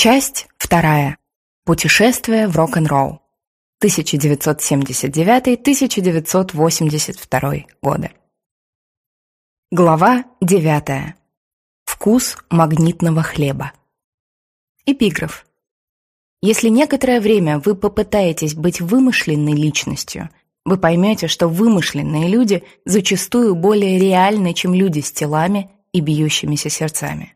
Часть вторая. Путешествие в рок-н-ролл. 1979-1982 годы. Глава 9. Вкус магнитного хлеба. Эпиграф. Если некоторое время вы попытаетесь быть вымышленной личностью, вы поймете, что вымышленные люди зачастую более реальны, чем люди с телами и бьющимися сердцами.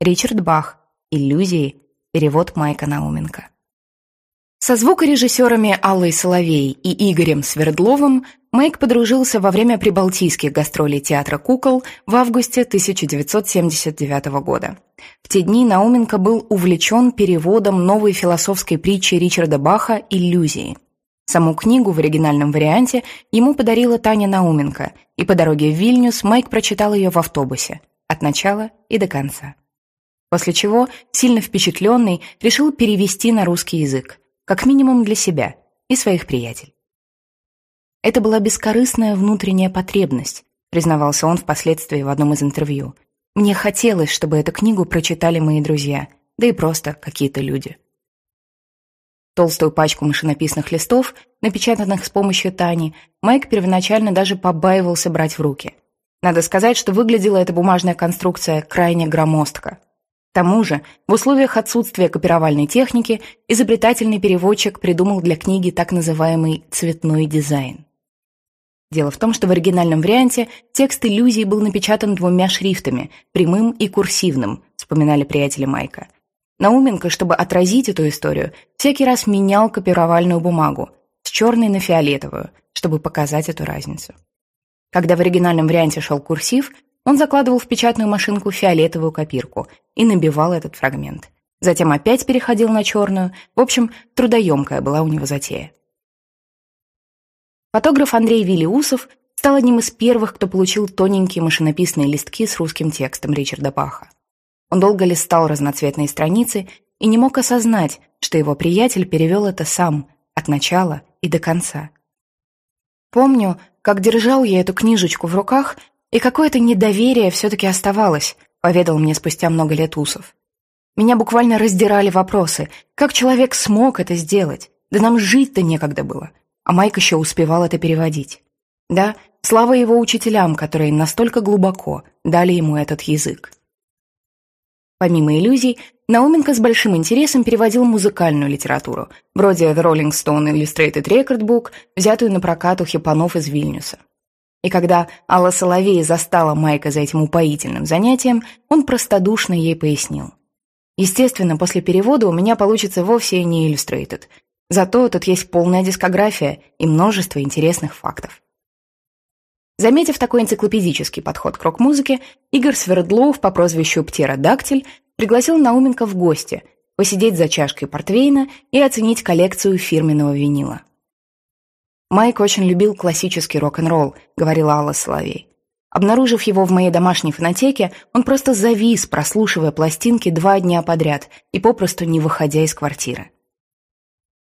Ричард Бах. Иллюзии. Перевод Майка Науменко. Со звукорежиссерами Аллой Соловей и Игорем Свердловым Майк подружился во время прибалтийских гастролей театра кукол в августе 1979 года. В те дни Науменко был увлечен переводом новой философской притчи Ричарда Баха «Иллюзии». Саму книгу в оригинальном варианте ему подарила Таня Науменко, и по дороге в Вильнюс Майк прочитал ее в автобусе, от начала и до конца. После чего, сильно впечатленный, решил перевести на русский язык, как минимум для себя и своих приятелей. Это была бескорыстная внутренняя потребность, признавался он впоследствии в одном из интервью. Мне хотелось, чтобы эту книгу прочитали мои друзья, да и просто какие-то люди. Толстую пачку машинописных листов, напечатанных с помощью Тани, Майк первоначально даже побаивался брать в руки. Надо сказать, что выглядела эта бумажная конструкция крайне громоздко. К тому же, в условиях отсутствия копировальной техники, изобретательный переводчик придумал для книги так называемый «цветной дизайн». Дело в том, что в оригинальном варианте текст иллюзии был напечатан двумя шрифтами, прямым и курсивным, вспоминали приятели Майка. Науменко, чтобы отразить эту историю, всякий раз менял копировальную бумагу с черной на фиолетовую, чтобы показать эту разницу. Когда в оригинальном варианте шел курсив, он закладывал в печатную машинку фиолетовую копирку и набивал этот фрагмент. Затем опять переходил на черную. В общем, трудоемкая была у него затея. Фотограф Андрей Виллиусов стал одним из первых, кто получил тоненькие машинописные листки с русским текстом Ричарда Баха. Он долго листал разноцветные страницы и не мог осознать, что его приятель перевел это сам, от начала и до конца. Помню, как держал я эту книжечку в руках, и какое-то недоверие все-таки оставалось, поведал мне спустя много лет Усов. Меня буквально раздирали вопросы, как человек смог это сделать? Да нам жить-то некогда было. А Майк еще успевал это переводить. Да, слава его учителям, которые настолько глубоко дали ему этот язык. Помимо иллюзий, Науменко с большим интересом переводил музыкальную литературу, вроде The Rolling Stone Illustrated Record Book, взятую на прокат у хипанов из Вильнюса. И когда Алла Соловей застала Майка за этим упоительным занятием, он простодушно ей пояснил. Естественно, после перевода у меня получится вовсе не Illustrated. Зато тут есть полная дискография и множество интересных фактов. Заметив такой энциклопедический подход к рок-музыке, Игорь Свердлов по прозвищу Птеродактиль пригласил Науменко в гости, посидеть за чашкой портвейна и оценить коллекцию фирменного винила. «Майк очень любил классический рок-н-ролл», — говорила Алла Соловей. Обнаружив его в моей домашней фонотеке, он просто завис, прослушивая пластинки два дня подряд и попросту не выходя из квартиры.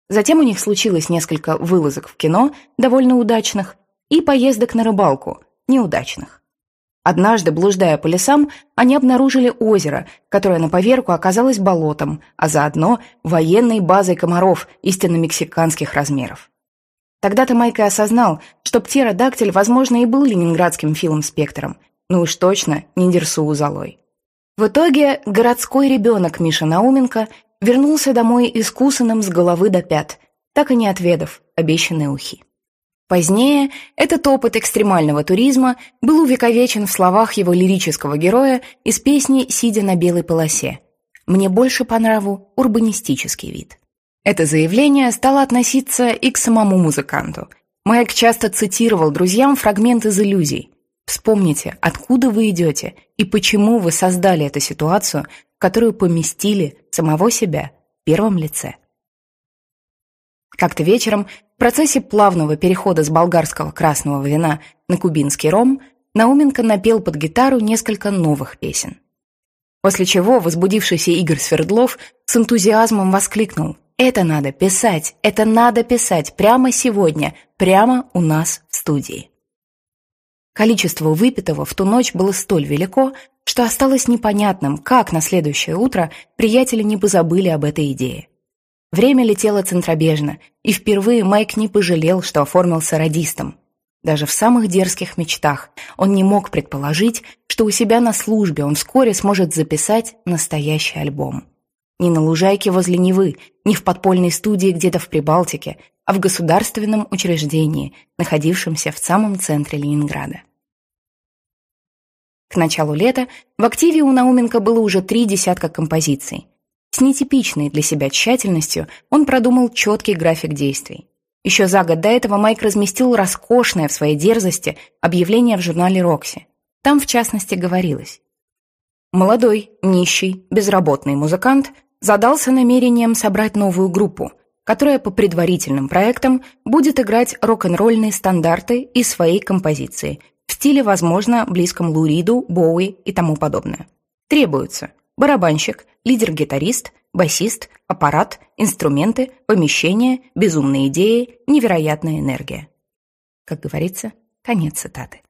Затем у них случилось несколько вылазок в кино, довольно удачных, и поездок на рыбалку, неудачных. Однажды, блуждая по лесам, они обнаружили озеро, которое на поверку оказалось болотом, а заодно военной базой комаров истинно мексиканских размеров. Тогда-то Майка осознал, что птеродактиль, возможно, и был ленинградским филм-спектром, но уж точно не Дерсу Золой. В итоге городской ребенок Миша Науменко вернулся домой искусанным с головы до пят, так и не отведав обещанные ухи. Позднее этот опыт экстремального туризма был увековечен в словах его лирического героя из песни «Сидя на белой полосе». «Мне больше по нраву урбанистический вид». Это заявление стало относиться и к самому музыканту. Майк часто цитировал друзьям фрагмент из иллюзий. Вспомните, откуда вы идете и почему вы создали эту ситуацию, в которую поместили самого себя в первом лице. Как-то вечером процессе плавного перехода с болгарского красного вина на кубинский ром Науменко напел под гитару несколько новых песен. После чего возбудившийся Игорь Свердлов с энтузиазмом воскликнул «Это надо писать, это надо писать прямо сегодня, прямо у нас в студии». Количество выпитого в ту ночь было столь велико, что осталось непонятным, как на следующее утро приятели не позабыли об этой идее. Время летело центробежно, и впервые Майк не пожалел, что оформился радистом. Даже в самых дерзких мечтах он не мог предположить, что у себя на службе он вскоре сможет записать настоящий альбом. Не на лужайке возле Невы, не в подпольной студии где-то в Прибалтике, а в государственном учреждении, находившемся в самом центре Ленинграда. К началу лета в активе у Науменко было уже три десятка композиций. С нетипичной для себя тщательностью он продумал четкий график действий. Еще за год до этого Майк разместил роскошное в своей дерзости объявление в журнале «Рокси». Там, в частности, говорилось. Молодой, нищий, безработный музыкант задался намерением собрать новую группу, которая по предварительным проектам будет играть рок-н-ролльные стандарты из своей композиции – в стиле, возможно, близком Луриду, Боуи и тому подобное. Требуются барабанщик, лидер-гитарист, басист, аппарат, инструменты, помещение, безумные идеи, невероятная энергия. Как говорится, конец цитаты.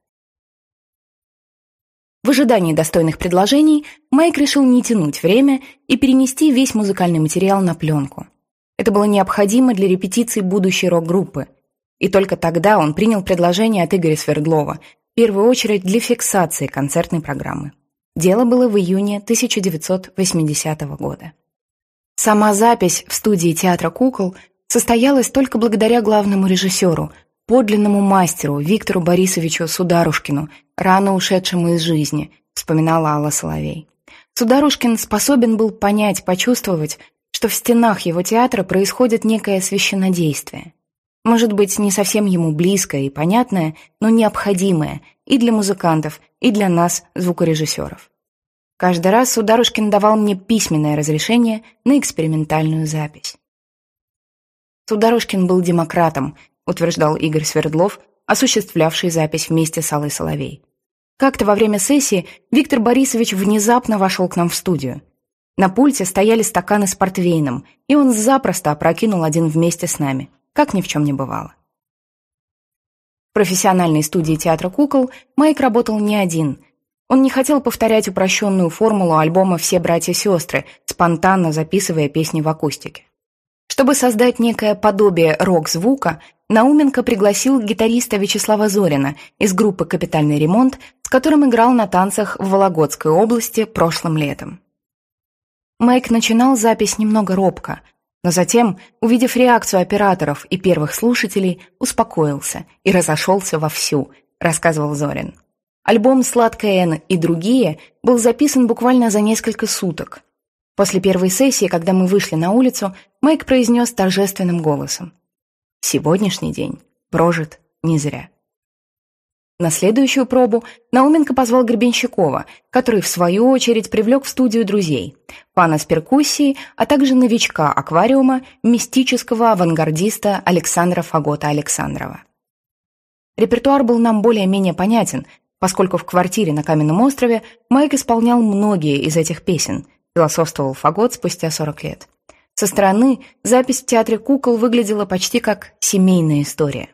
В ожидании достойных предложений Майк решил не тянуть время и перенести весь музыкальный материал на пленку. Это было необходимо для репетиции будущей рок-группы. И только тогда он принял предложение от Игоря Свердлова, в первую очередь для фиксации концертной программы. Дело было в июне 1980 года. Сама запись в студии театра кукол состоялась только благодаря главному режиссеру, подлинному мастеру Виктору Борисовичу Сударушкину, рано ушедшему из жизни, вспоминала Алла Соловей. Сударушкин способен был понять, почувствовать, что в стенах его театра происходит некое священнодействие. Может быть, не совсем ему близкое и понятное, но необходимое и для музыкантов, и для нас, звукорежиссеров. Каждый раз Сударушкин давал мне письменное разрешение на экспериментальную запись. Сударушкин был демократом, утверждал Игорь Свердлов, осуществлявший запись вместе с Аллой Соловей. Как-то во время сессии Виктор Борисович внезапно вошел к нам в студию. На пульте стояли стаканы с портвейном, и он запросто опрокинул один вместе с нами – как ни в чем не бывало. В профессиональной студии театра кукол Майк работал не один. Он не хотел повторять упрощенную формулу альбома «Все братья-сестры», спонтанно записывая песни в акустике. Чтобы создать некое подобие рок-звука, Науменко пригласил гитариста Вячеслава Зорина из группы «Капитальный ремонт», с которым играл на танцах в Вологодской области прошлым летом. Майк начинал запись немного робко – но затем, увидев реакцию операторов и первых слушателей, успокоился и разошелся вовсю, рассказывал Зорин. Альбом «Сладкая Н» и другие был записан буквально за несколько суток. После первой сессии, когда мы вышли на улицу, Майк произнес торжественным голосом. «Сегодняшний день прожит не зря». На следующую пробу Науменко позвал Гребенщикова, который, в свою очередь, привлек в студию друзей, пана с перкуссией, а также новичка аквариума, мистического авангардиста Александра Фагота Александрова. Репертуар был нам более-менее понятен, поскольку в квартире на Каменном острове Майк исполнял многие из этих песен, философствовал Фагот спустя 40 лет. Со стороны запись в Театре кукол выглядела почти как семейная история.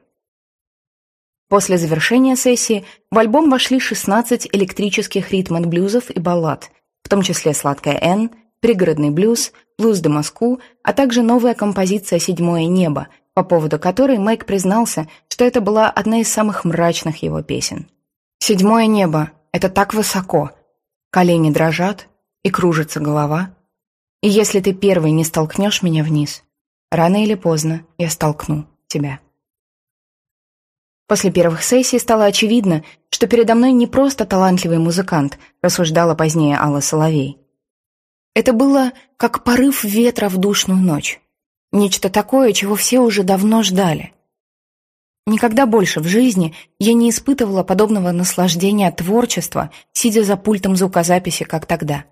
После завершения сессии в альбом вошли 16 электрических ритм-блюзов и баллад, в том числе «Сладкая Н», «Пригородный блюз», «Блюз де Москву», а также новая композиция «Седьмое небо», по поводу которой Майк признался, что это была одна из самых мрачных его песен. «Седьмое небо — это так высоко, колени дрожат и кружится голова, и если ты первый не столкнешь меня вниз, рано или поздно я столкну тебя». После первых сессий стало очевидно, что передо мной не просто талантливый музыкант, рассуждала позднее Алла Соловей. Это было как порыв ветра в душную ночь. Нечто такое, чего все уже давно ждали. Никогда больше в жизни я не испытывала подобного наслаждения творчества, сидя за пультом звукозаписи, как тогда.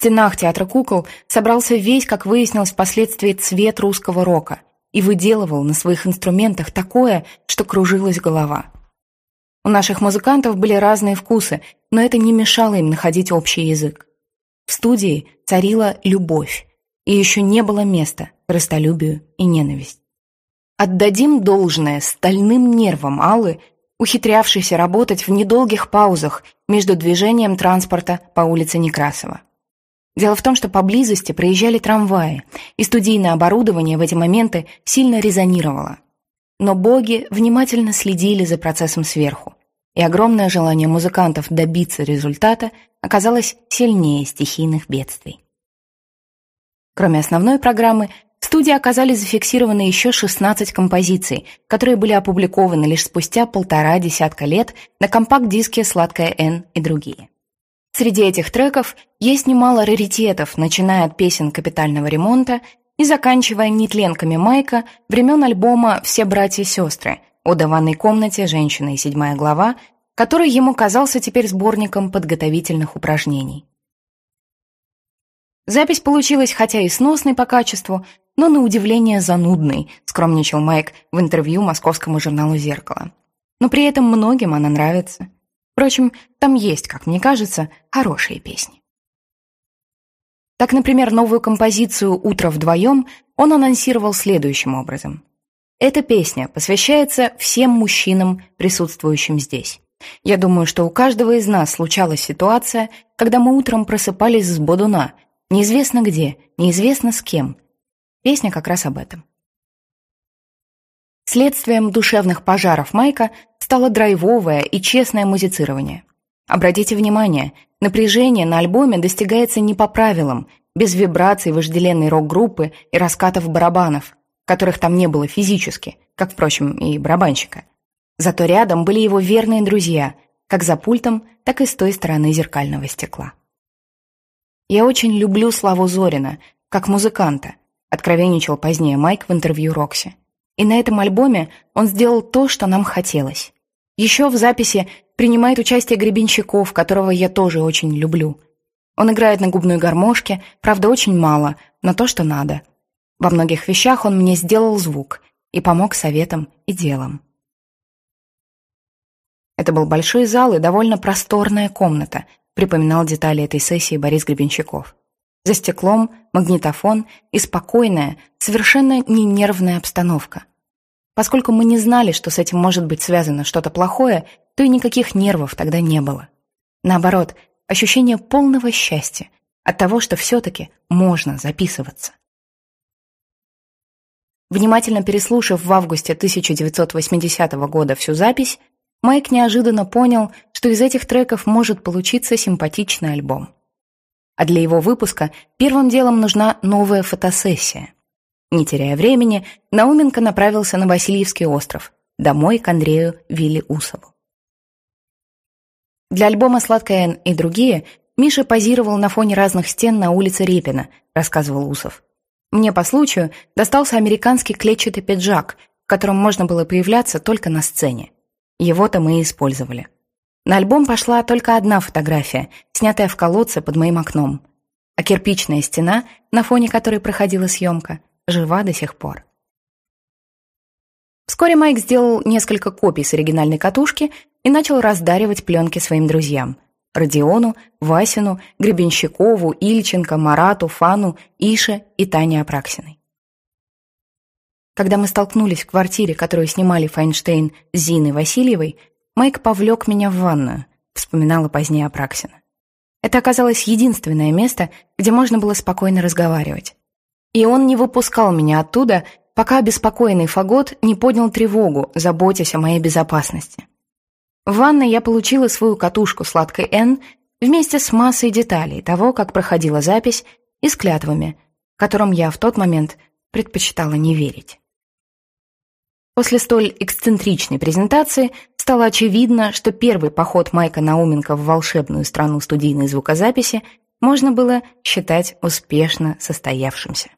Стенах театра кукол собрался весь, как выяснилось впоследствии, цвет русского рока – и выделывал на своих инструментах такое, что кружилась голова. У наших музыкантов были разные вкусы, но это не мешало им находить общий язык. В студии царила любовь, и еще не было места простолюбию и ненависть. Отдадим должное стальным нервам Аллы, ухитрявшийся работать в недолгих паузах между движением транспорта по улице Некрасова. Дело в том, что поблизости проезжали трамваи, и студийное оборудование в эти моменты сильно резонировало. Но боги внимательно следили за процессом сверху, и огромное желание музыкантов добиться результата оказалось сильнее стихийных бедствий. Кроме основной программы, в студии оказались зафиксированы еще 16 композиций, которые были опубликованы лишь спустя полтора десятка лет на компакт-диске «Сладкая Н» и другие. Среди этих треков есть немало раритетов, начиная от песен капитального ремонта и заканчивая нетленками Майка времен альбома «Все братья и сестры», «Ода ванной комнате», «Женщина» и «Седьмая глава», который ему казался теперь сборником подготовительных упражнений. Запись получилась хотя и сносной по качеству, но на удивление занудной, скромничал Майк в интервью московскому журналу «Зеркало». Но при этом многим она нравится. Впрочем, там есть, как мне кажется, хорошие песни. Так, например, новую композицию «Утро вдвоем» он анонсировал следующим образом. Эта песня посвящается всем мужчинам, присутствующим здесь. Я думаю, что у каждого из нас случалась ситуация, когда мы утром просыпались с бодуна, неизвестно где, неизвестно с кем. Песня как раз об этом. Следствием душевных пожаров Майка стало драйвовое и честное музицирование. Обратите внимание, напряжение на альбоме достигается не по правилам, без вибраций вожделенной рок-группы и раскатов барабанов, которых там не было физически, как, впрочем, и барабанщика. Зато рядом были его верные друзья, как за пультом, так и с той стороны зеркального стекла. «Я очень люблю Славу Зорина, как музыканта», откровенничал позднее Майк в интервью Рокси. И на этом альбоме он сделал то, что нам хотелось. Еще в записи принимает участие Гребенщиков, которого я тоже очень люблю. Он играет на губной гармошке, правда, очень мало, но то, что надо. Во многих вещах он мне сделал звук и помог советом и делом. Это был большой зал и довольно просторная комната, припоминал детали этой сессии Борис Гребенщиков. За стеклом магнитофон и спокойная, совершенно не нервная обстановка. Поскольку мы не знали, что с этим может быть связано что-то плохое, то и никаких нервов тогда не было. Наоборот, ощущение полного счастья от того, что все-таки можно записываться. Внимательно переслушав в августе 1980 года всю запись, Майк неожиданно понял, что из этих треков может получиться симпатичный альбом. А для его выпуска первым делом нужна новая фотосессия. Не теряя времени, Науменко направился на Васильевский остров, домой к Андрею Вилли-Усову. Для альбома «Сладкая Н» и другие Миша позировал на фоне разных стен на улице Репина, рассказывал Усов. Мне по случаю достался американский клетчатый пиджак, в котором можно было появляться только на сцене. Его-то мы и использовали. На альбом пошла только одна фотография, снятая в колодце под моим окном. А кирпичная стена, на фоне которой проходила съемка, жива до сих пор. Вскоре Майк сделал несколько копий с оригинальной катушки и начал раздаривать пленки своим друзьям. Родиону, Васину, Гребенщикову, Ильченко, Марату, Фану, Ише и Тане Апраксиной. Когда мы столкнулись в квартире, которую снимали Файнштейн с Зиной Васильевой, Майк повлек меня в ванную, вспоминала позднее Апраксина. Это оказалось единственное место, где можно было спокойно разговаривать. И он не выпускал меня оттуда, пока обеспокоенный Фагот не поднял тревогу, заботясь о моей безопасности. В ванной я получила свою катушку сладкой «Н» вместе с массой деталей того, как проходила запись, и с клятвами, которым я в тот момент предпочитала не верить. После столь эксцентричной презентации стало очевидно, что первый поход Майка Науменко в волшебную страну студийной звукозаписи можно было считать успешно состоявшимся.